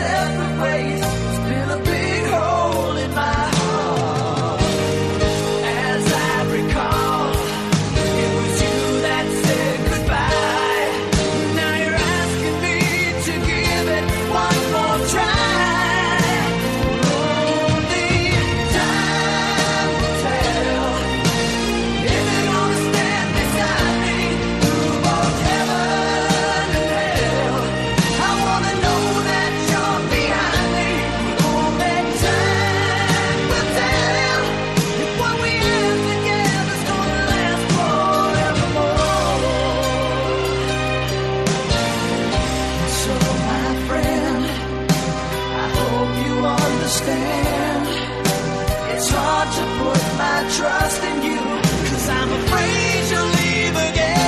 separate. understand. It's hard to put my trust in you, cause I'm afraid you'll leave again.